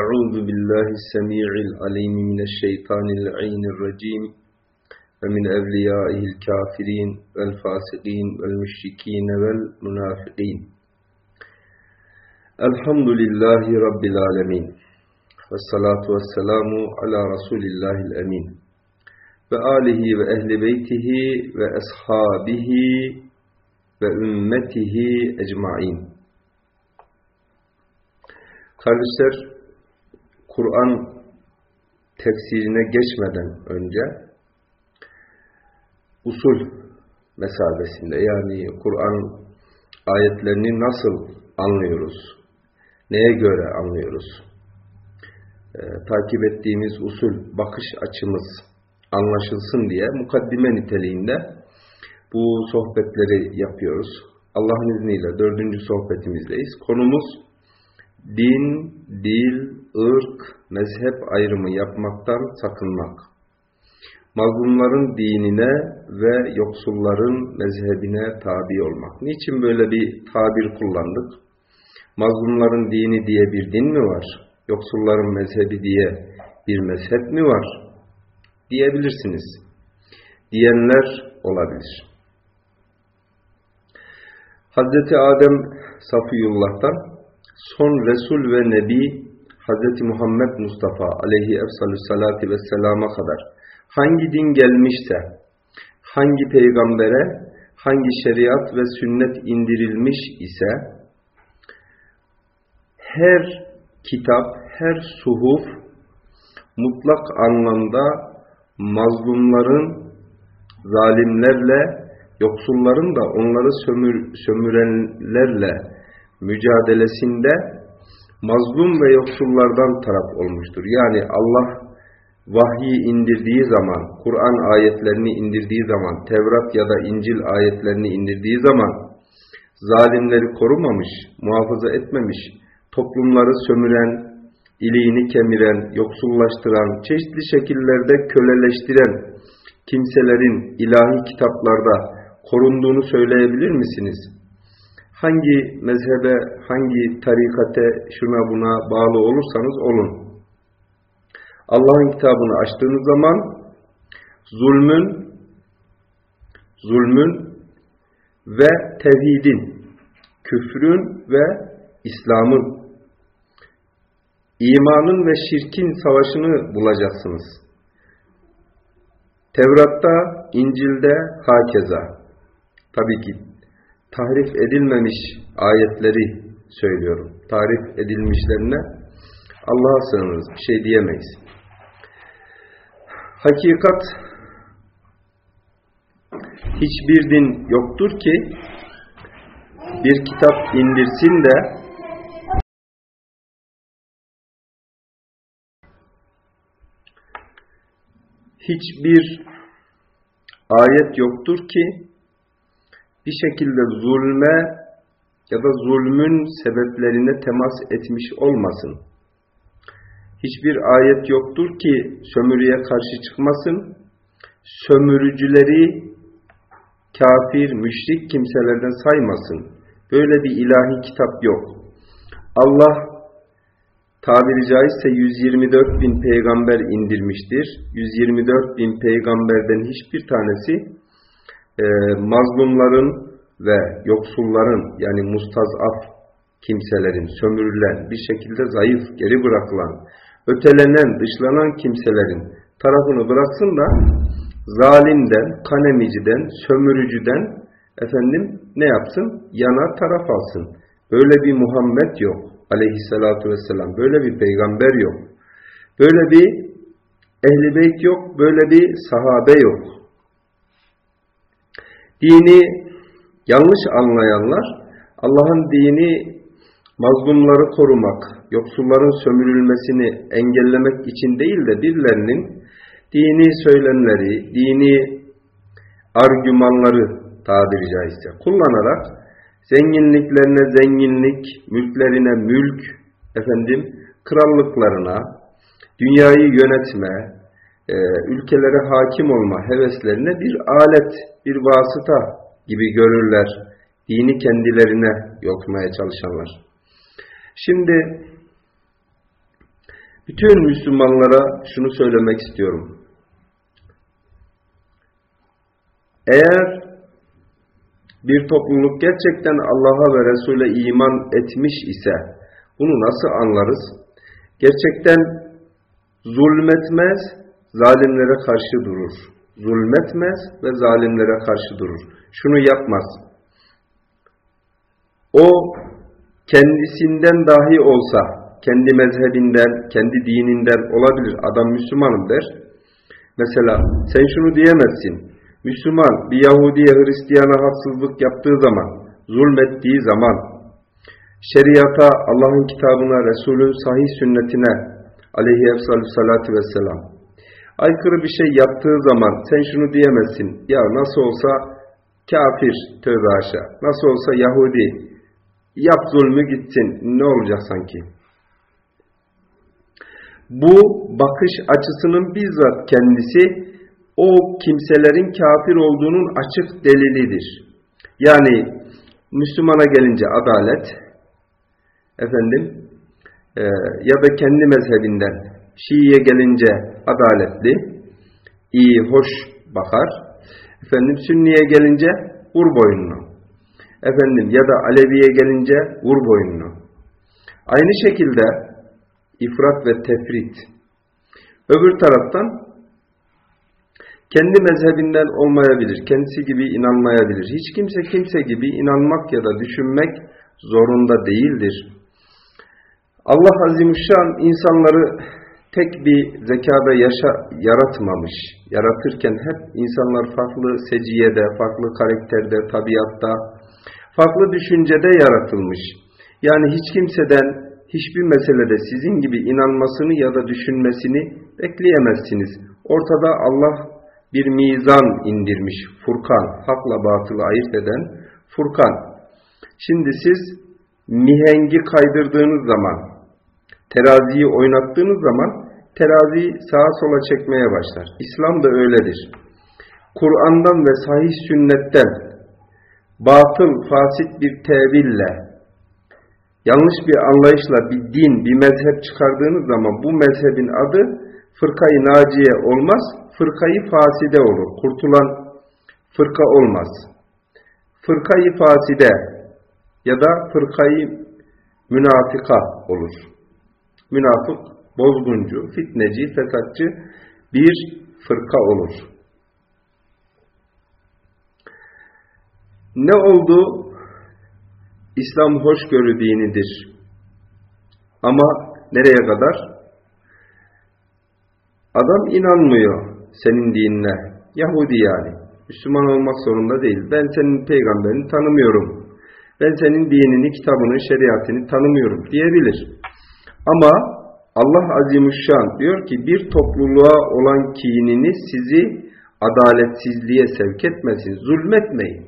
أعوذ بالله السميع العليم من الشيطان اللعين الرجيم ومن أوليائه الكافرين والفاسقين والمشركين والمنافقين الحمد لله رب العالمين والصلاة والسلام على رسول الله الأمين وآله وأهل بيته وأصحابه وأمته أجمعين Kardeşler, Kur'an tefsirine geçmeden önce usul mesabesinde yani Kur'an ayetlerini nasıl anlıyoruz? Neye göre anlıyoruz? Ee, takip ettiğimiz usul, bakış açımız anlaşılsın diye mukaddime niteliğinde bu sohbetleri yapıyoruz. Allah'ın izniyle dördüncü sohbetimizdeyiz. Konumuz din, dil, ırk, mezhep ayrımı yapmaktan sakınmak. Mazlumların dinine ve yoksulların mezhebine tabi olmak. Niçin böyle bir tabir kullandık? Mazlumların dini diye bir din mi var? Yoksulların mezhebi diye bir mezhep mi var? Diyebilirsiniz. Diyenler olabilir. Hazreti Adem Safiyullah'tan son Resul ve Nebi Hz. Muhammed Mustafa aleyhi efsalü salati ve selama kadar hangi din gelmişse, hangi peygambere, hangi şeriat ve sünnet indirilmiş ise, her kitap, her suhuf mutlak anlamda mazlumların, zalimlerle, yoksulların da onları sömür, sömürenlerle mücadelesinde mazlum ve yoksullardan taraf olmuştur. Yani Allah vahyi indirdiği zaman, Kur'an ayetlerini indirdiği zaman, Tevrat ya da İncil ayetlerini indirdiği zaman zalimleri korumamış, muhafaza etmemiş, toplumları sömüren, iliğini kemiren, yoksullaştıran, çeşitli şekillerde köleleştiren kimselerin ilahi kitaplarda korunduğunu söyleyebilir misiniz? Hangi mezhebe, hangi tarikate, şuna buna bağlı olursanız olun. Allah'ın kitabını açtığınız zaman zulmün, zulmün ve tevhidin, küfrün ve İslam'ın, imanın ve şirkin savaşını bulacaksınız. Tevrat'ta, İncil'de hakeza. Tabii ki tahrif edilmemiş ayetleri söylüyorum. Tarif edilmişlerine Allah'a sığınırız. Bir şey diyemeyiz. Hakikat hiçbir din yoktur ki bir kitap indirsin de hiçbir ayet yoktur ki bir şekilde zulme ya da zulmün sebeplerine temas etmiş olmasın. Hiçbir ayet yoktur ki sömürüye karşı çıkmasın. Sömürücüleri kafir, müşrik kimselerden saymasın. Böyle bir ilahi kitap yok. Allah tabiri caizse 124 bin peygamber indirmiştir. 124 bin peygamberden hiçbir tanesi e, mazlumların ve yoksulların yani mustazaf kimselerin sömürülen, bir şekilde zayıf, geri bırakılan, ötelenen, dışlanan kimselerin tarafını bıraksın da zalimden, kanemiciden, sömürücüden efendim ne yapsın? Yana taraf alsın. Böyle bir Muhammed yok aleyhissalatu vesselam. Böyle bir peygamber yok. Böyle bir ehli beyt yok. Böyle bir sahabe yok. Dini yanlış anlayanlar Allah'ın dini mazlumları korumak, yoksulların sömürülmesini engellemek için değil de birilerinin dini söylemleri, dini argümanları tabiri caizse kullanarak zenginliklerine zenginlik, mülklerine mülk, efendim krallıklarına, dünyayı yönetme, e, ülkelere hakim olma heveslerine bir alet, bir vasıta gibi görürler. Dini kendilerine yokmaya çalışanlar. Şimdi Bütün Müslümanlara şunu söylemek istiyorum. Eğer bir topluluk gerçekten Allah'a ve Resul'e iman etmiş ise bunu nasıl anlarız? Gerçekten zulmetmez, zalimlere karşı durur. Zulmetmez ve zalimlere karşı durur. Şunu yapmaz. O kendisinden dahi olsa, kendi mezhebinden, kendi dininden olabilir. Adam Müslümanım der. Mesela sen şunu diyemezsin. Müslüman bir Yahudiye Hristiyana haksızlık yaptığı zaman, zulmettiği zaman, şeriata, Allah'ın kitabına, Resulün sahih sünnetine aleyhi efsalü salatu vesselam aykırı bir şey yaptığı zaman sen şunu diyemezsin. Ya nasıl olsa kafir tövbe aşağı, nasıl olsa Yahudi yap zulmü gitsin ne olacak sanki? Bu bakış açısının bizzat kendisi o kimselerin kafir olduğunun açık delilidir. Yani Müslümana gelince adalet, efendim e, ya da kendi mezhebinden Şii'ye gelince adaletli, iyi, hoş bakar. Efendim Sünni'ye gelince vur boynunu. Efendim ya da Alevi'ye gelince vur boynunu. Aynı şekilde ifrat ve tefrit. Öbür taraftan kendi mezhebinden olmayabilir, kendisi gibi inanmayabilir. Hiç kimse kimse gibi inanmak ya da düşünmek zorunda değildir. Allah Azimüşşan insanları tek bir zekada yaşa, yaratmamış. Yaratırken hep insanlar farklı seciyede, farklı karakterde, tabiatta, farklı düşüncede yaratılmış. Yani hiç kimseden hiçbir meselede sizin gibi inanmasını ya da düşünmesini bekleyemezsiniz. Ortada Allah bir mizan indirmiş. Furkan, hakla batılı ayırt eden Furkan. Şimdi siz mihengi kaydırdığınız zaman, teraziyi oynattığınız zaman teraziyi sağa sola çekmeye başlar. İslam da öyledir. Kur'an'dan ve sahih sünnetten batıl, fasit bir teville, yanlış bir anlayışla bir din, bir mezhep çıkardığınız zaman bu mezhebin adı fırkayı naciye olmaz, fırkayı faside olur. Kurtulan fırka olmaz. Fırkayı faside ya da fırkayı münafika olur. Münafık, bozguncu, fitneci, fesatçı bir fırka olur. Ne oldu? İslam hoşgörü dinidir. Ama nereye kadar? Adam inanmıyor senin dinine. Yahudi yani. Müslüman olmak zorunda değil. Ben senin peygamberini tanımıyorum. Ben senin dinini, kitabını, şeriatını tanımıyorum diyebilir. Ama Allah Azimuşşan diyor ki bir topluluğa olan kininiz sizi adaletsizliğe sevk etmesin. Zulmetmeyin.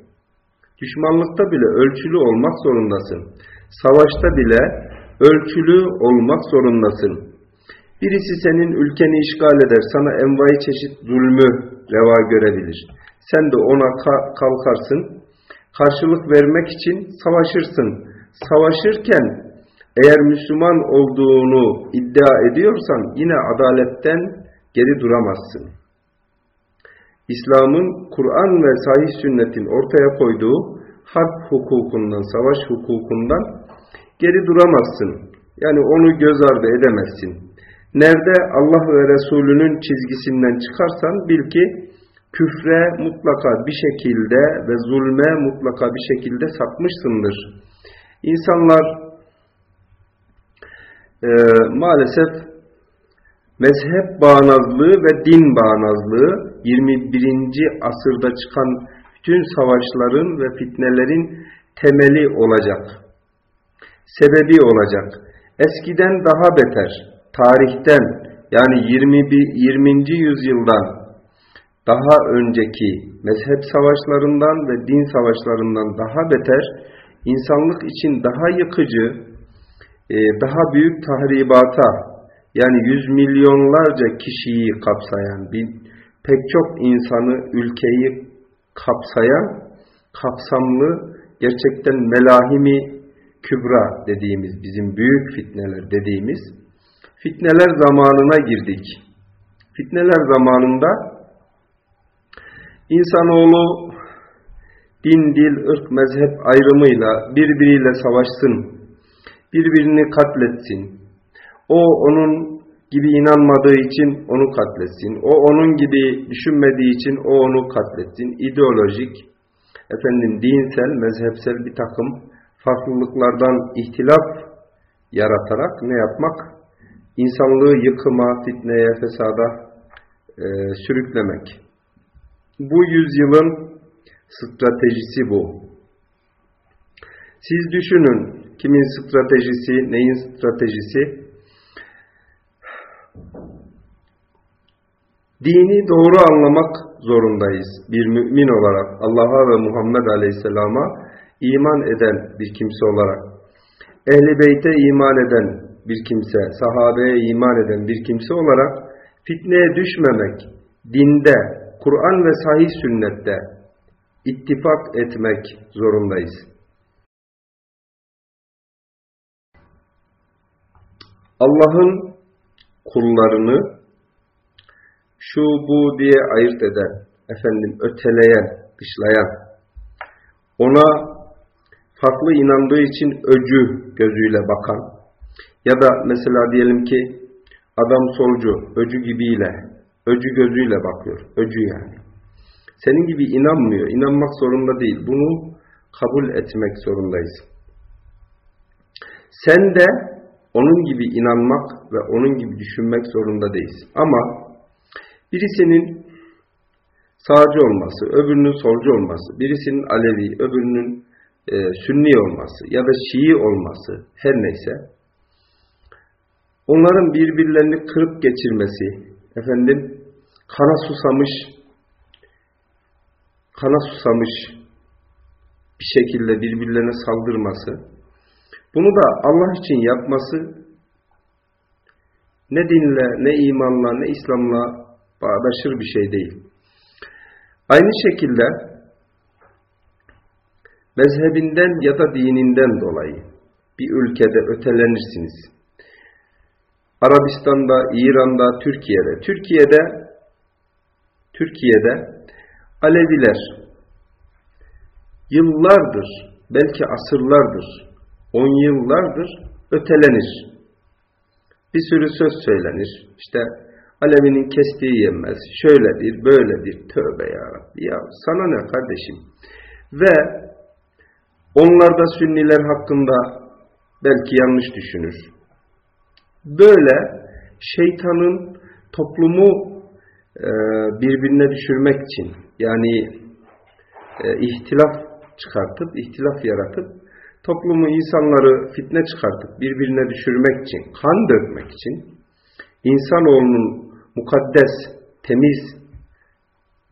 Düşmanlıkta bile ölçülü olmak zorundasın. Savaşta bile ölçülü olmak zorundasın. Birisi senin ülkeni işgal eder, sana envai çeşit zulmü reva görebilir. Sen de ona kalkarsın, karşılık vermek için savaşırsın. Savaşırken eğer Müslüman olduğunu iddia ediyorsan yine adaletten geri duramazsın. İslam'ın Kur'an ve sahih sünnetin ortaya koyduğu harp hukukundan, savaş hukukundan geri duramazsın. Yani onu göz ardı edemezsin. Nerede Allah ve Resulünün çizgisinden çıkarsan bil ki küfre mutlaka bir şekilde ve zulme mutlaka bir şekilde sapmışsındır. İnsanlar e, maalesef mezhep bağnazlığı ve din bağnazlığı 21. asırda çıkan bütün savaşların ve fitnelerin temeli olacak. Sebebi olacak. Eskiden daha beter tarihten yani 20. 20. yüzyıldan daha önceki mezhep savaşlarından ve din savaşlarından daha beter, insanlık için daha yıkıcı, daha büyük tahribata yani yüz milyonlarca kişiyi kapsayan, bir, pek çok insanı, ülkeyi kapsayan kapsamlı gerçekten melahimi kübra dediğimiz, bizim büyük fitneler dediğimiz fitneler zamanına girdik. Fitneler zamanında insanoğlu din, dil, ırk, mezhep ayrımıyla birbiriyle savaşsın, birbirini katletsin. O onun gibi inanmadığı için onu katletsin. O onun gibi düşünmediği için o onu katletsin. İdeolojik, efendim dinsel, mezhepsel bir takım farklılıklardan ihtilaf yaratarak ne yapmak? İnsanlığı yıkıma, fitneye, fesada e, sürüklemek. Bu yüzyılın stratejisi bu. Siz düşünün kimin stratejisi, neyin stratejisi? Dini doğru anlamak zorundayız. Bir mümin olarak Allah'a ve Muhammed Aleyhisselam'a iman eden bir kimse olarak. Ehli beyte iman eden bir kimse, sahabeye iman eden bir kimse olarak fitneye düşmemek, dinde, Kur'an ve sahih sünnette ittifak etmek zorundayız. Allah'ın kullarını şu bu diye ayırt eden, efendim öteleyen, dışlayan, ona farklı inandığı için öcü gözüyle bakan ya da mesela diyelim ki adam solcu, öcü gibiyle, öcü gözüyle bakıyor, öcü yani. Senin gibi inanmıyor, inanmak zorunda değil. Bunu kabul etmek zorundayız. Sen de onun gibi inanmak ve onun gibi düşünmek zorunda değilsin. Ama birisinin sağcı olması, öbürünün solcu olması, birisinin Alevi, öbürünün e, Sünni olması ya da Şii olması her neyse onların birbirlerini kırıp geçirmesi, efendim kana susamış kana susamış bir şekilde birbirlerine saldırması, bunu da Allah için yapması ne dinle, ne imanla, ne İslam'la bağdaşır bir şey değil. Aynı şekilde mezhebinden ya da dininden dolayı bir ülkede ötelenirsiniz. Arabistan'da, İran'da, Türkiye'de. Türkiye'de Türkiye'de Aleviler yıllardır, belki asırlardır, on yıllardır ötelenir. Bir sürü söz söylenir. İşte Alevinin kestiği yenmez. Şöyledir, böyledir. Tövbe ya Rabbi. Ya sana ne kardeşim? Ve onlar da sünniler hakkında belki yanlış düşünür. Böyle şeytanın toplumu e, birbirine düşürmek için yani e, ihtilaf çıkartıp, ihtilaf yaratıp toplumu, insanları fitne çıkartıp birbirine düşürmek için, kan dökmek için insanoğlunun mukaddes, temiz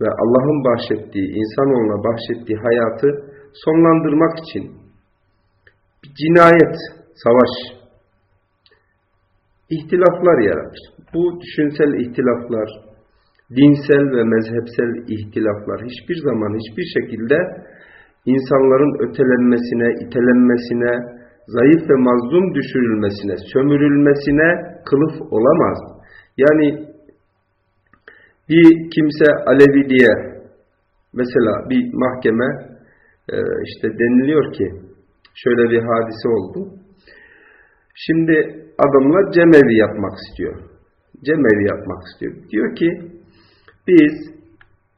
ve Allah'ın bahşettiği, insanoğluna bahşettiği hayatı sonlandırmak için bir cinayet, savaş, ihtilaflar yaratır. Bu düşünsel ihtilaflar, dinsel ve mezhepsel ihtilaflar hiçbir zaman, hiçbir şekilde insanların ötelenmesine, itelenmesine, zayıf ve mazlum düşürülmesine, sömürülmesine kılıf olamaz. Yani bir kimse Alevi diye mesela bir mahkeme e, işte deniliyor ki şöyle bir hadise oldu. Şimdi adamlar cemevi yapmak istiyor. Cemevi yapmak istiyor. Diyor ki biz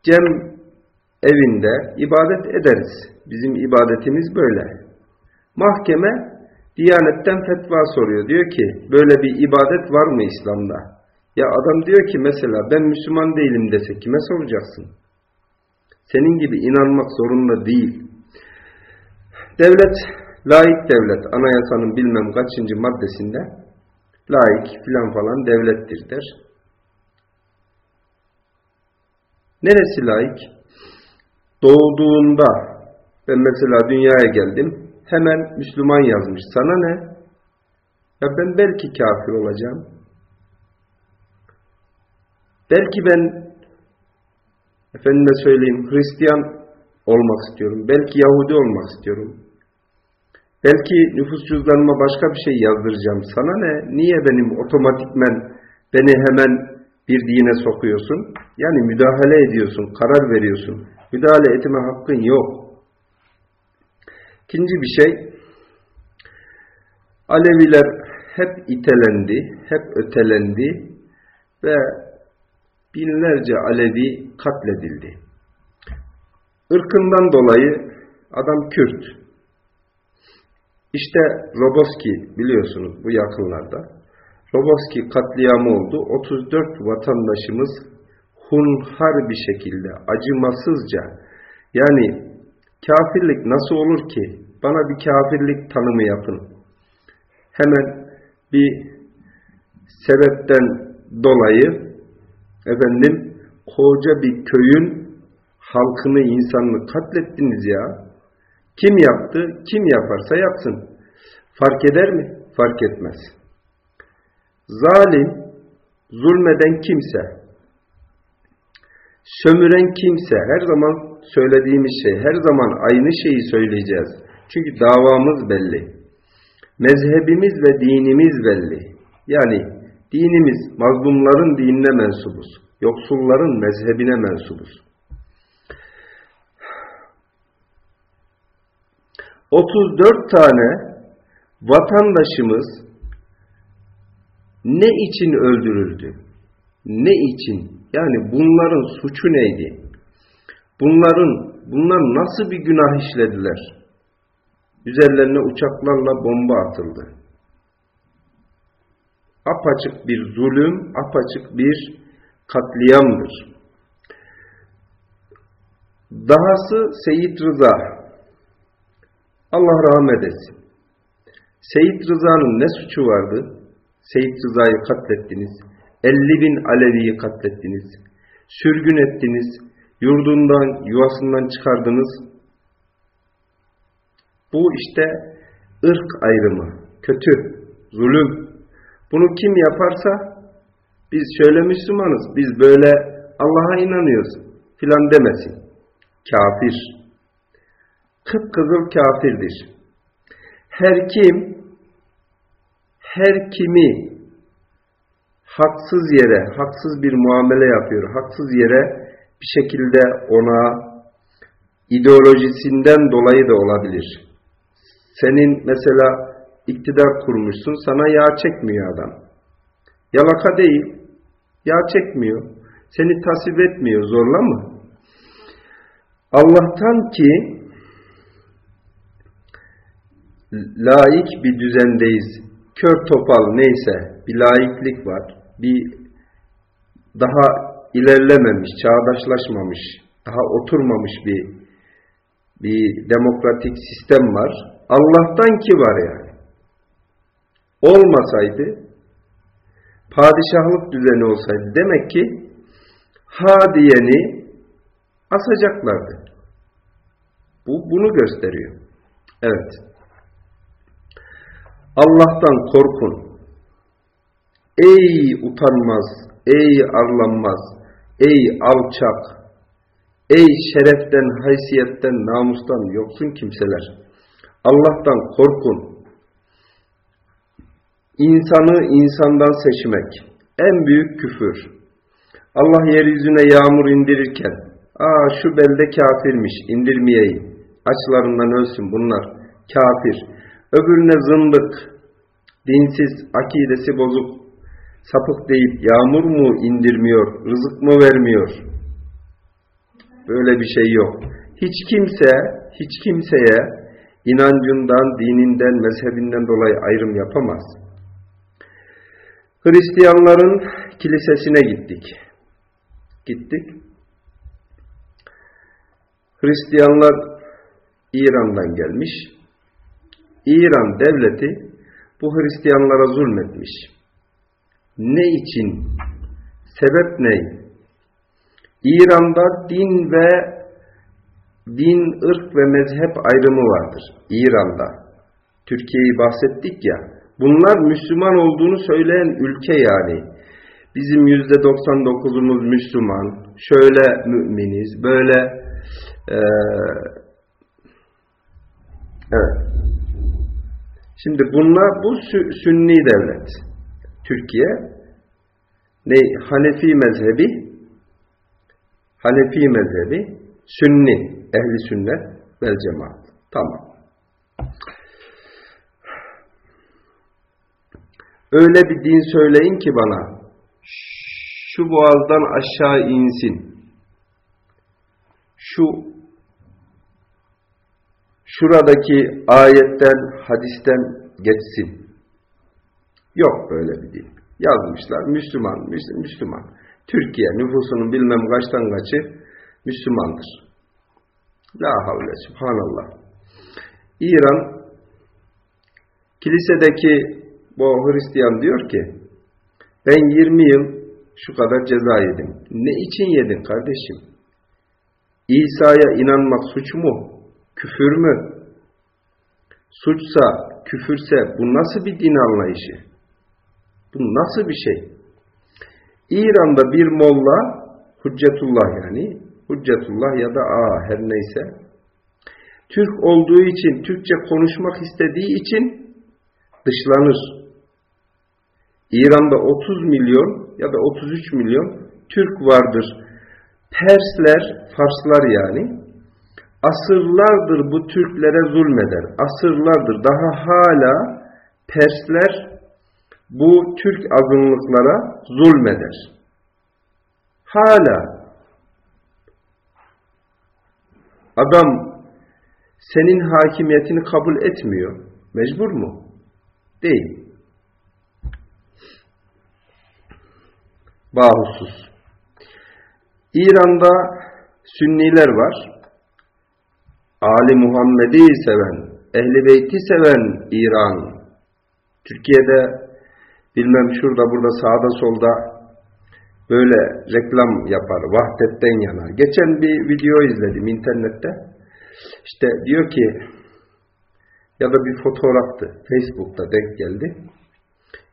cem evinde ibadet ederiz. Bizim ibadetimiz böyle. Mahkeme Diyanetten fetva soruyor. Diyor ki böyle bir ibadet var mı İslam'da? Ya adam diyor ki mesela ben Müslüman değilim dese kime soracaksın? Senin gibi inanmak zorunda değil. Devlet, laik devlet, anayasanın bilmem kaçıncı maddesinde laik filan falan devlettir der. Neresi laik? Doğduğunda ben mesela dünyaya geldim hemen Müslüman yazmış. Sana ne? Ya ben belki kafir olacağım. Belki ben efendime söyleyeyim Hristiyan olmak istiyorum. Belki Yahudi olmak istiyorum. Belki nüfus cüzdanıma başka bir şey yazdıracağım. Sana ne? Niye benim otomatikmen beni hemen bir dine sokuyorsun? Yani müdahale ediyorsun, karar veriyorsun. Müdahale etme hakkın yok. İkinci bir şey, Aleviler hep itelendi, hep ötelendi ve binlerce Alevi katledildi. Irkından dolayı adam Kürt. İşte Roboski biliyorsunuz bu yakınlarda. Roboski katliamı oldu. 34 vatandaşımız hunhar bir şekilde, acımasızca yani kafirlik nasıl olur ki? Bana bir kafirlik tanımı yapın. Hemen bir sebepten dolayı efendim koca bir köyün halkını, insanını katlettiniz ya. Kim yaptı? Kim yaparsa yapsın. Fark eder mi? Fark etmez. Zalim, zulmeden kimse, sömüren kimse, her zaman söylediğimiz şey, her zaman aynı şeyi söyleyeceğiz. Çünkü davamız belli. Mezhebimiz ve dinimiz belli. Yani dinimiz mazlumların dinine mensubuz. Yoksulların mezhebine mensubuz. 34 tane vatandaşımız ne için öldürüldü? Ne için? Yani bunların suçu neydi? Bunların bunlar nasıl bir günah işlediler? Üzerlerine uçaklarla bomba atıldı. Apaçık bir zulüm, apaçık bir katliamdır. Dahası Seyit Rıza Allah rahmet etsin. Seyit Rıza'nın ne suçu vardı? Seyit Rıza'yı katlettiniz. 50 bin Alevi'yi katlettiniz. Sürgün ettiniz. Yurdundan, yuvasından çıkardınız. Bu işte ırk ayrımı, kötü, zulüm. Bunu kim yaparsa biz şöyle Müslümanız, biz böyle Allah'a inanıyoruz filan demesin. Kafir kıpkızıl kafirdir. Her kim, her kimi haksız yere, haksız bir muamele yapıyor, haksız yere bir şekilde ona ideolojisinden dolayı da olabilir. Senin mesela iktidar kurmuşsun, sana yağ çekmiyor adam. Yalaka değil, yağ çekmiyor. Seni tasvip etmiyor, zorla mı? Allah'tan ki laik bir düzendeyiz. Kör topal neyse bir laiklik var. Bir daha ilerlememiş, çağdaşlaşmamış, daha oturmamış bir bir demokratik sistem var. Allah'tan ki var yani. Olmasaydı padişahlık düzeni olsaydı demek ki ha diyeni asacaklardı. Bu bunu gösteriyor. Evet. Allah'tan korkun. Ey utanmaz, ey arlanmaz, ey alçak, ey şereften, haysiyetten, namustan yoksun kimseler. Allah'tan korkun. İnsanı insandan seçmek en büyük küfür. Allah yeryüzüne yağmur indirirken, aa şu belde kafirmiş, indirmeyeyim, açlarından ölsün bunlar, kafir. Öbürüne zındık, dinsiz, akidesi bozuk, sapık deyip yağmur mu indirmiyor, rızık mı vermiyor? Böyle bir şey yok. Hiç kimse, hiç kimseye inancından, dininden, mezhebinden dolayı ayrım yapamaz. Hristiyanların kilisesine gittik. Gittik. Hristiyanlar İran'dan gelmiş. İran devleti bu Hristiyanlara zulmetmiş. Ne için? Sebep ne? İran'da din ve din, ırk ve mezhep ayrımı vardır. İran'da. Türkiye'yi bahsettik ya. Bunlar Müslüman olduğunu söyleyen ülke yani. Bizim yüzde 99'umuz Müslüman. Şöyle müminiz. Böyle ee, evet Şimdi bunlar bu Sünni devlet. Türkiye ne Hanefi mezhebi Hanefi mezhebi Sünni, ehli sünnet vel cemaat. Tamam. Öyle bir din söyleyin ki bana şu boğazdan aşağı insin. Şu şuradaki ayetten, hadisten geçsin. Yok böyle bir din. Yazmışlar Müslüman, Müslüman. Türkiye nüfusunun bilmem kaçtan kaçı Müslümandır. La havle subhanallah. İran kilisedeki bu Hristiyan diyor ki ben 20 yıl şu kadar ceza yedim. Ne için yedin kardeşim? İsa'ya inanmak suç mu? Küfür mü? Suçsa, küfürse bu nasıl bir din anlayışı? Bu nasıl bir şey? İran'da bir molla, Hüccetullah yani, Hüccetullah ya da A her neyse, Türk olduğu için, Türkçe konuşmak istediği için dışlanır. İran'da 30 milyon ya da 33 milyon Türk vardır. Persler, Farslar yani, asırlardır bu Türklere zulmeder. Asırlardır. Daha hala Persler bu Türk azınlıklara zulmeder. Hala adam senin hakimiyetini kabul etmiyor. Mecbur mu? Değil. Bahusuz. İran'da Sünniler var. Ali Muhammed'i seven, Ehli Beyt'i seven İran, Türkiye'de bilmem şurada burada sağda solda böyle reklam yapar, vahdetten yanar. Geçen bir video izledim internette. İşte diyor ki ya da bir fotoğraftı, Facebook'ta denk geldi.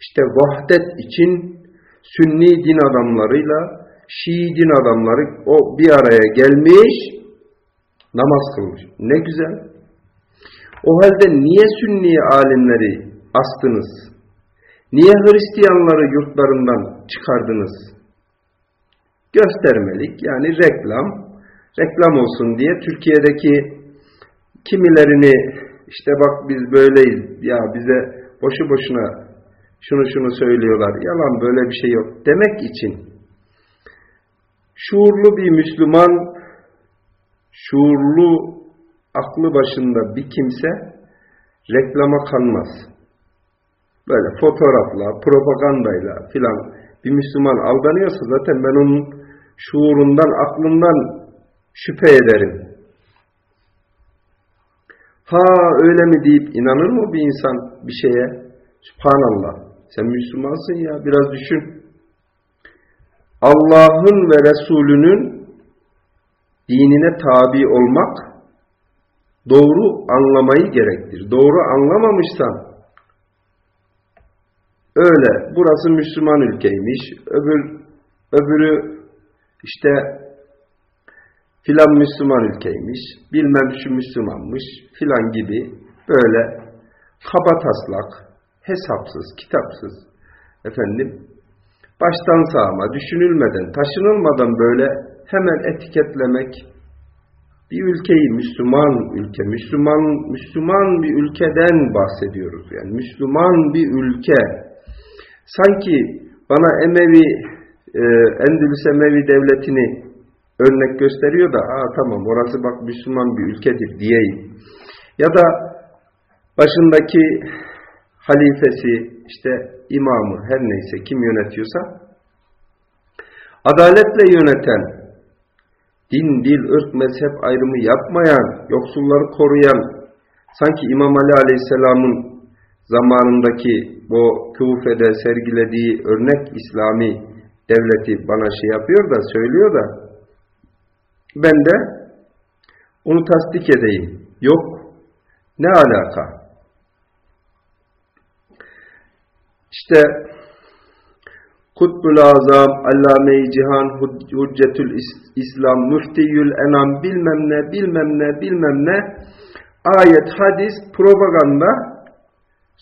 İşte vahdet için Sünni din adamlarıyla Şii din adamları o bir araya gelmiş namaz kılmış. Ne güzel. O halde niye Sünni alimleri astınız? Niye Hristiyanları yurtlarından çıkardınız? Göstermelik yani reklam, reklam olsun diye Türkiye'deki kimilerini işte bak biz böyleyiz ya bize boşu boşuna şunu şunu söylüyorlar. Yalan böyle bir şey yok. Demek için şuurlu bir Müslüman şuurlu, aklı başında bir kimse reklama kanmaz. Böyle fotoğrafla, propagandayla filan bir Müslüman aldanıyorsa zaten ben onun şuurundan, aklından şüphe ederim. Ha öyle mi deyip inanır mı bir insan bir şeye? Subhanallah. Sen Müslümansın ya biraz düşün. Allah'ın ve Resulünün dinine tabi olmak doğru anlamayı gerektir. Doğru anlamamışsan öyle burası Müslüman ülkeymiş, öbür öbürü işte filan Müslüman ülkeymiş, bilmem şu Müslümanmış filan gibi böyle kaba taslak, hesapsız, kitapsız efendim baştan sağma, düşünülmeden, taşınılmadan böyle hemen etiketlemek bir ülkeyi Müslüman ülke, Müslüman Müslüman bir ülkeden bahsediyoruz. Yani Müslüman bir ülke. Sanki bana Emevi e, Endülüs Emevi devletini örnek gösteriyor da aa tamam orası bak Müslüman bir ülkedir diyeyim. Ya da başındaki halifesi işte imamı her neyse kim yönetiyorsa adaletle yöneten din, dil, ırk, mezhep ayrımı yapmayan, yoksulları koruyan, sanki İmam Ali Aleyhisselam'ın zamanındaki bu Kufe'de sergilediği örnek İslami devleti bana şey yapıyor da, söylüyor da, ben de onu tasdik edeyim. Yok, ne alaka? İşte Kutbul Azam, Allame-i Cihan, Hüccetül İslam, Müftiyül Enam, bilmem ne, bilmem ne, bilmem ne, ayet, hadis, propaganda,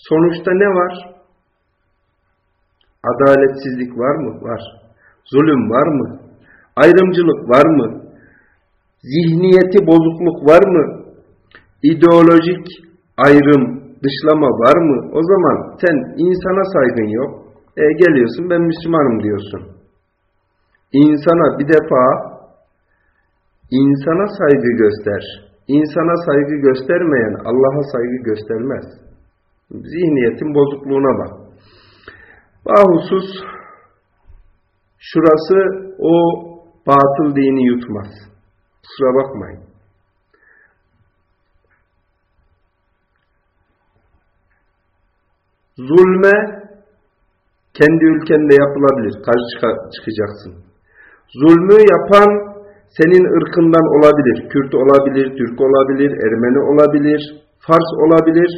Sonuçta ne var? Adaletsizlik var mı? Var. Zulüm var mı? Ayrımcılık var mı? Zihniyeti bozukluk var mı? İdeolojik ayrım, dışlama var mı? O zaman sen insana saygın yok. E geliyorsun ben Müslümanım diyorsun. İnsana bir defa insana saygı göster. İnsana saygı göstermeyen Allah'a saygı göstermez. Zihniyetin bozukluğuna bak. Bahusus şurası o batıl dini yutmaz. Kusura bakmayın. Zulme kendi ülkende yapılabilir. Karşı çıkacaksın. Zulmü yapan senin ırkından olabilir. Kürt olabilir, Türk olabilir, Ermeni olabilir, Fars olabilir.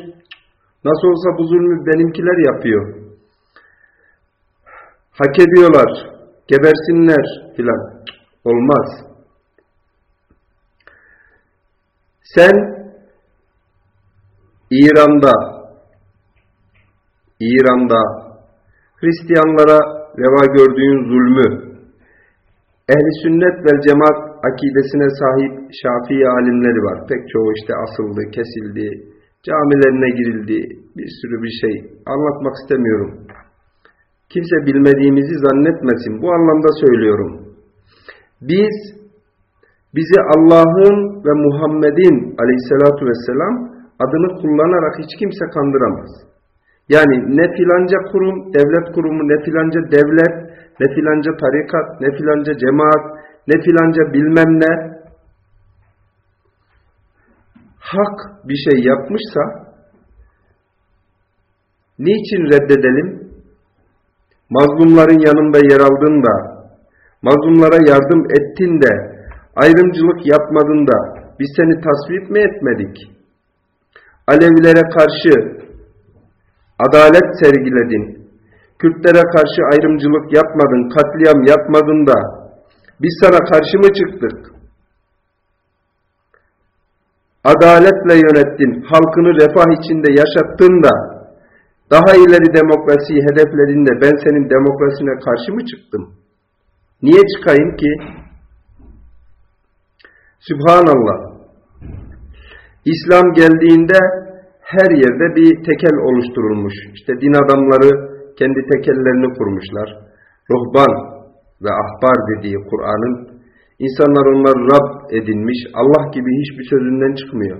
Nasıl olsa bu zulmü benimkiler yapıyor. Hak ediyorlar. Gebersinler filan. Olmaz. Sen İran'da İran'da Hristiyanlara reva gördüğün zulmü ehli sünnet ve cemaat akidesine sahip Şafii alimleri var. Pek çoğu işte asıldı, kesildi, camilerine girildi, bir sürü bir şey anlatmak istemiyorum. Kimse bilmediğimizi zannetmesin. Bu anlamda söylüyorum. Biz, bizi Allah'ın ve Muhammed'in aleyhissalatu vesselam adını kullanarak hiç kimse kandıramaz. Yani ne filanca kurum, devlet kurumu, ne filanca devlet, ne filanca tarikat, ne filanca cemaat, ne filanca bilmem ne hak bir şey yapmışsa niçin reddedelim? Mazlumların yanında yer aldın da, mazlumlara yardım ettin de, ayrımcılık yapmadın da biz seni tasvip mi etmedik? Alevilere karşı adalet sergiledin. Kürtlere karşı ayrımcılık yapmadın, katliam yapmadın da biz sana karşı mı çıktık? Adaletle yönettin, halkını refah içinde yaşattın da daha ileri demokrasiyi hedefledin de ben senin demokrasine karşı mı çıktım? Niye çıkayım ki? Sübhanallah. İslam geldiğinde her yerde bir tekel oluşturulmuş. İşte din adamları kendi tekellerini kurmuşlar. Ruhban ve ahbar dediği Kur'an'ın insanlar onlar Rab edinmiş. Allah gibi hiçbir sözünden çıkmıyor.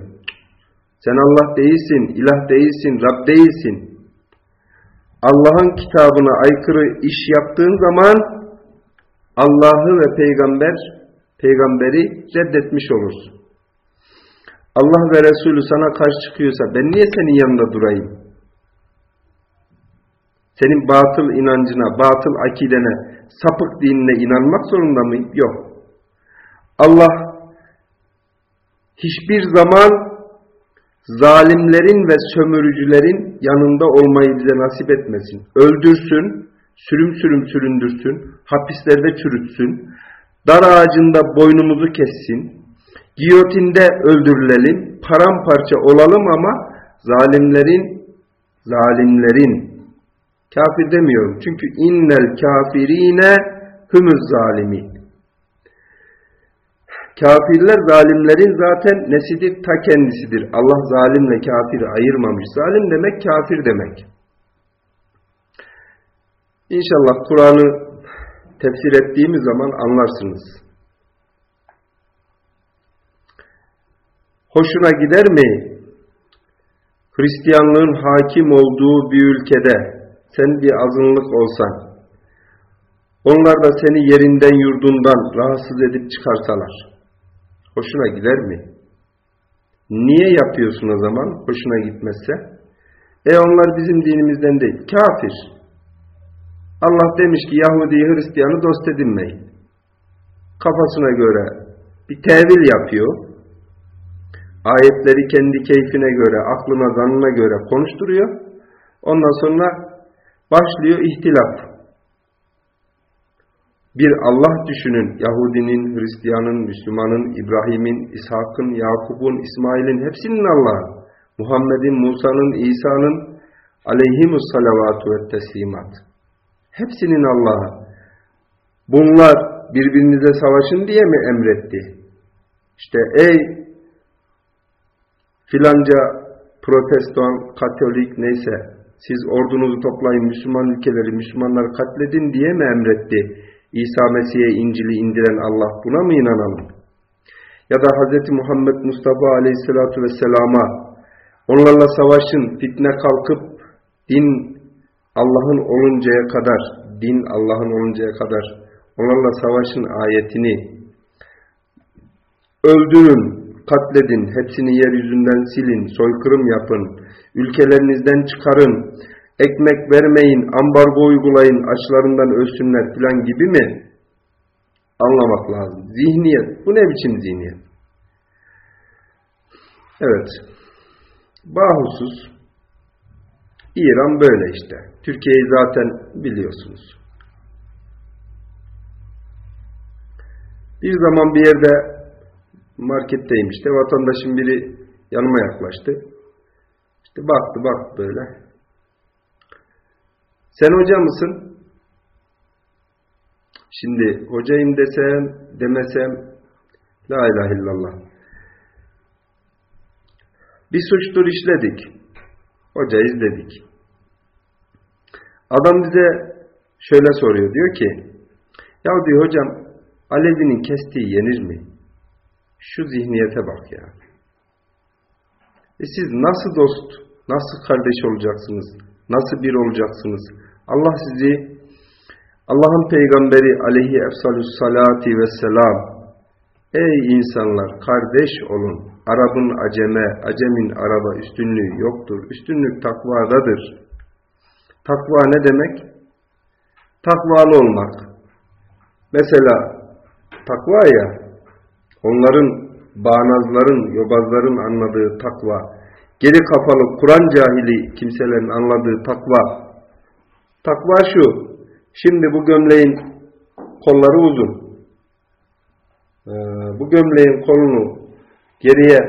Sen Allah değilsin, ilah değilsin, Rab değilsin. Allah'ın kitabına aykırı iş yaptığın zaman Allah'ı ve peygamber peygamberi reddetmiş olursun. Allah ve Resulü sana karşı çıkıyorsa ben niye senin yanında durayım? Senin batıl inancına, batıl akidene, sapık dinine inanmak zorunda mıyım? Yok. Allah hiçbir zaman zalimlerin ve sömürücülerin yanında olmayı bize nasip etmesin. Öldürsün, sürüm sürüm süründürsün, hapislerde çürütsün, dar ağacında boynumuzu kessin, Giyotinde öldürülelim, paramparça olalım ama zalimlerin, zalimlerin, kafir demiyorum. Çünkü innel kafirine hümüz zalimi. Kafirler zalimlerin zaten nesidir? Ta kendisidir. Allah zalimle kafiri ayırmamış. Zalim demek kafir demek. İnşallah Kur'an'ı tefsir ettiğimiz zaman anlarsınız. Hoşuna gider mi? Hristiyanlığın hakim olduğu bir ülkede sen bir azınlık olsan, onlar da seni yerinden yurdundan rahatsız edip çıkarsalar, hoşuna gider mi? Niye yapıyorsun o zaman hoşuna gitmezse? E onlar bizim dinimizden değil, kafir. Allah demiş ki Yahudi'yi Hristiyanı dost edinmeyin. Kafasına göre bir tevil yapıyor. Ayetleri kendi keyfine göre, aklına, zanına göre konuşturuyor. Ondan sonra başlıyor ihtilaf. Bir Allah düşünün, Yahudinin, Hristiyanın, Müslümanın, İbrahim'in, İshak'ın, Yakub'un, İsmail'in hepsinin Allah'ı. Muhammed'in, Musa'nın, İsa'nın, Aleyhimus salavatu ve teslimat. Hepsinin Allah'a. Bunlar birbirinize savaşın diye mi emretti? İşte ey filanca protestan, katolik neyse siz ordunuzu toplayın Müslüman ülkeleri, Müslümanları katledin diye mi emretti? İsa Mesih'e İncil'i indiren Allah buna mı inanalım? Ya da Hz. Muhammed Mustafa Aleyhisselatü Vesselam'a onlarla savaşın, fitne kalkıp din Allah'ın oluncaya kadar, din Allah'ın oluncaya kadar onlarla savaşın ayetini öldürün, katledin, hepsini yeryüzünden silin, soykırım yapın, ülkelerinizden çıkarın, ekmek vermeyin, ambargo uygulayın, açlarından ölsünler filan gibi mi? Anlamak lazım. Zihniyet. Bu ne biçim zihniyet? Evet. Bahusuz. İran böyle işte. Türkiye'yi zaten biliyorsunuz. Bir zaman bir yerde marketteyim işte. Vatandaşın biri yanıma yaklaştı. İşte baktı baktı böyle. Sen hoca mısın? Şimdi hocayım desem, demesem La ilahe illallah. Bir suçtur işledik. Hocayız dedik. Adam bize şöyle soruyor. Diyor ki ya diyor hocam Alevi'nin kestiği yenir mi? Şu zihniyete bak ya. E siz nasıl dost, nasıl kardeş olacaksınız? Nasıl bir olacaksınız? Allah sizi Allah'ın peygamberi aleyhi efsalü salati ve selam Ey insanlar kardeş olun. Arap'ın aceme, acemin araba üstünlüğü yoktur. Üstünlük takvadadır. Takva ne demek? Takvalı olmak. Mesela takva ya, onların bağnazların, yobazların anladığı takva, geri kafalı Kur'an cahili kimselerin anladığı takva. Takva şu, şimdi bu gömleğin kolları uzun. Ee, bu gömleğin kolunu geriye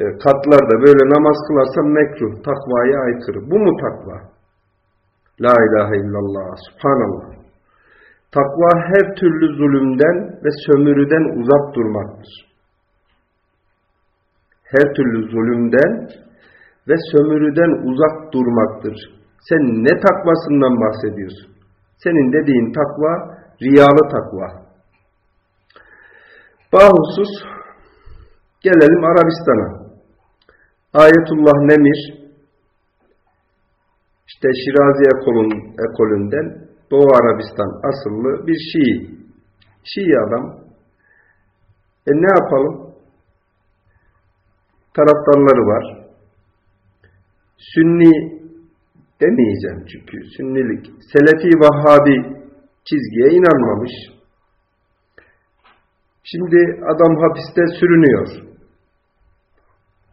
e, katlarda böyle namaz kılarsam mekruh, takvaya aykırı. Bu mu takva? La ilahe illallah, subhanallah. Takva her türlü zulümden ve sömürüden uzak durmaktır. Her türlü zulümden ve sömürüden uzak durmaktır. Sen ne takvasından bahsediyorsun? Senin dediğin takva, riyalı takva. Bahusuz gelelim Arabistan'a. Ayetullah Nemir işte Şirazi ekolünden Doğu Arabistan asıllı bir Şii. Şii adam. E ne yapalım? Taraftarları var. Sünni demeyeceğim çünkü sünnilik. Selefi Vahhabi çizgiye inanmamış. Şimdi adam hapiste sürünüyor.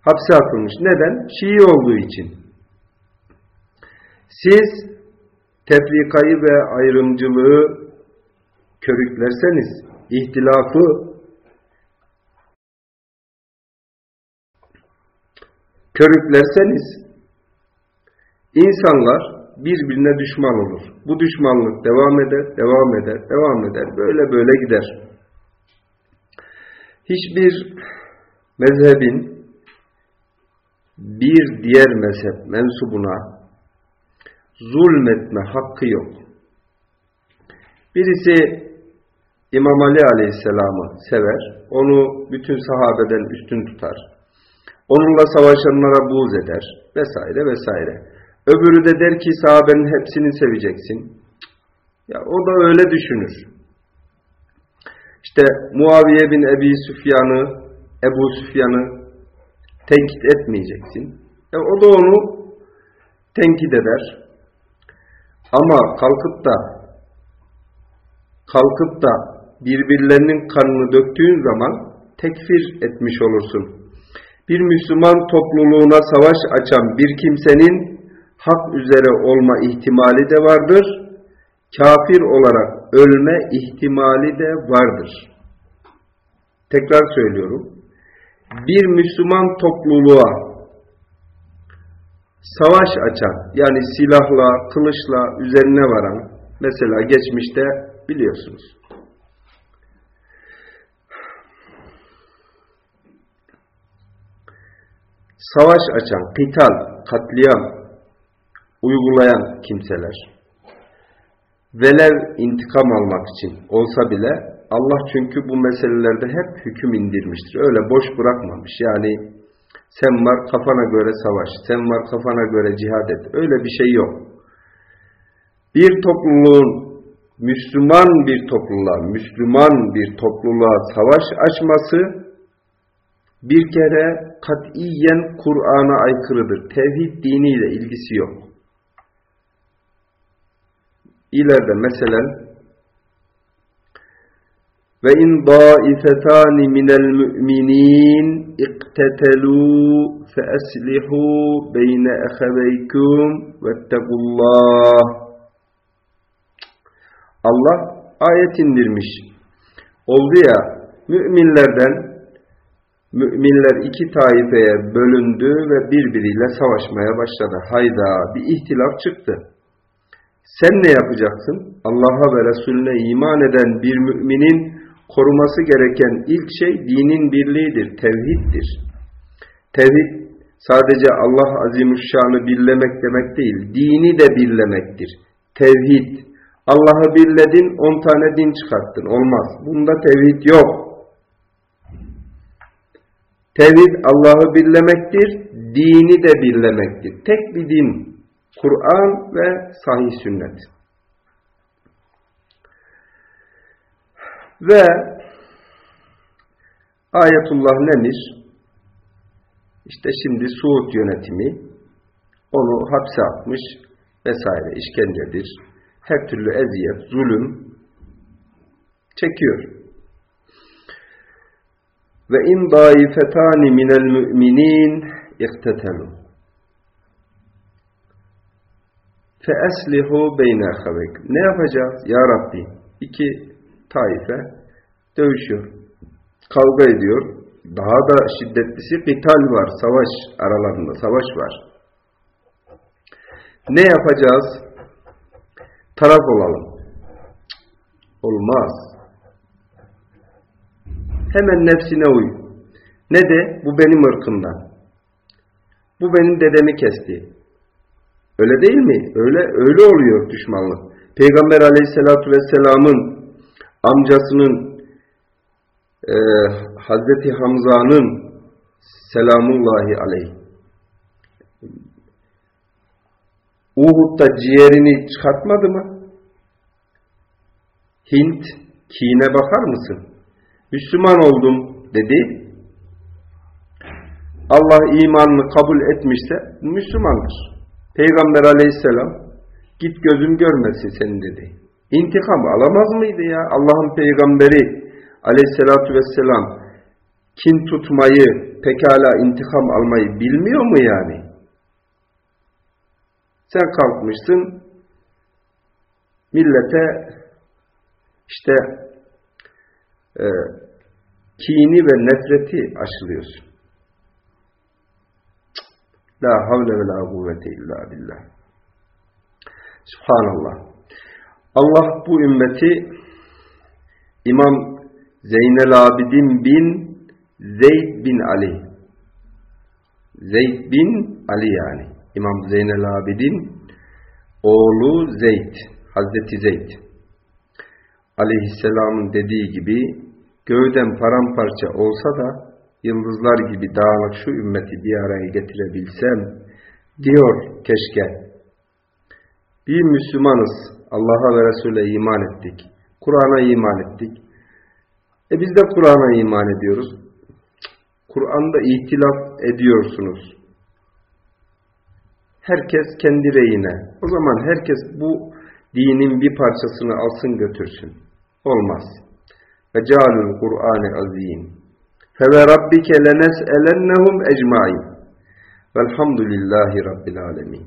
Hapse atılmış. Neden? Şii olduğu için. Siz tefrikayı ve ayrımcılığı körüklerseniz, ihtilafı körüklerseniz, insanlar birbirine düşman olur. Bu düşmanlık devam eder, devam eder, devam eder. Böyle böyle gider hiçbir mezhebin bir diğer mezhep mensubuna zulmetme hakkı yok. Birisi İmam Ali Aleyhisselam'ı sever, onu bütün sahabeden üstün tutar. Onunla savaşanlara buğz eder vesaire vesaire. Öbürü de der ki sahabenin hepsini seveceksin. Ya o da öyle düşünür. İşte Muaviye bin Ebi Süfyan'ı, Ebu Süfyan'ı tenkit etmeyeceksin. E, o da onu tenkit eder. Ama kalkıp da kalkıp da birbirlerinin kanını döktüğün zaman tekfir etmiş olursun. Bir Müslüman topluluğuna savaş açan bir kimsenin hak üzere olma ihtimali de vardır. Kafir olarak ölme ihtimali de vardır. Tekrar söylüyorum. Bir Müslüman topluluğa savaş açan yani silahla, kılıçla üzerine varan mesela geçmişte biliyorsunuz. Savaş açan, kıtal, katliam uygulayan kimseler velev intikam almak için olsa bile Allah çünkü bu meselelerde hep hüküm indirmiştir. Öyle boş bırakmamış. Yani sen var kafana göre savaş, sen var kafana göre cihad et. Öyle bir şey yok. Bir topluluğun Müslüman bir topluluğa, Müslüman bir topluluğa savaş açması bir kere katiyen Kur'an'a aykırıdır. Tevhid diniyle ilgisi yok. İleride mesela ve in daifetan minel mu'minin iqtetelu fe aslihu beyne ahaveykum vettegullah Allah ayet indirmiş. Oldu ya müminlerden müminler iki taifeye bölündü ve birbiriyle savaşmaya başladı. Hayda bir ihtilaf çıktı. Sen ne yapacaksın? Allah'a ve Resulüne iman eden bir müminin koruması gereken ilk şey dinin birliğidir, tevhiddir. Tevhid sadece Allah azimüşşanı birlemek demek değil, dini de birlemektir. Tevhid, Allah'ı birledin, on tane din çıkarttın. Olmaz. Bunda tevhid yok. Tevhid Allah'ı birlemektir, dini de birlemektir. Tek bir din, Kur'an ve sahih sünnet. Ve ayetullah nedir? İşte şimdi Suud yönetimi onu hapse atmış vesaire işkencedir her türlü eziyet, zulüm çekiyor. Ve in daifetani minel müminin iktetelu. Fe eslihu beyne. Ne yapacağız? Ya Rabbi, iki taife dövüşüyor. Kavga ediyor. Daha da şiddetlisi kıtal var, savaş aralarında, savaş var. Ne yapacağız? taraf olalım. Olmaz. Hemen nefsine uy. Ne de? Bu benim ırkımdan. Bu benim dedemi kesti. Öyle değil mi? Öyle öyle oluyor düşmanlık. Peygamber aleyhissalatu vesselamın amcasının e, Hazreti Hamza'nın selamullahi aleyh Uhud'da ciğerini çıkartmadı mı? Hint, kine bakar mısın? Müslüman oldum dedi. Allah imanını kabul etmişse Müslümandır. Peygamber aleyhisselam git gözüm görmesin seni dedi. İntikam alamaz mıydı ya? Allah'ın peygamberi aleyhissalatu vesselam kin tutmayı, pekala intikam almayı bilmiyor mu yani? Sen kalkmışsın millete işte e, kini ve nefreti aşılıyorsun. La havle ve la kuvvete illa billah. Subhanallah. Allah bu ümmeti İmam Zeynel Abidin bin Zeyd bin Ali Zeyd bin Ali yani İmam Zeynel Abidin oğlu Zeyd, Hazreti Zeyd aleyhisselamın dediği gibi göğden paramparça olsa da yıldızlar gibi dağınık şu ümmeti bir araya getirebilsem diyor keşke. Bir Müslümanız. Allah'a ve Resul'e iman ettik. Kur'an'a iman ettik. E biz de Kur'an'a iman ediyoruz. Kur'an'da ihtilaf ediyorsunuz herkes kendi reyine. O zaman herkes bu dinin bir parçasını alsın götürsün. Olmaz. Ve câlul Kur'an-ı azîm. Feve rabbike lenes'elennehum ecmaîn. Velhamdülillahi Rabbil alemin.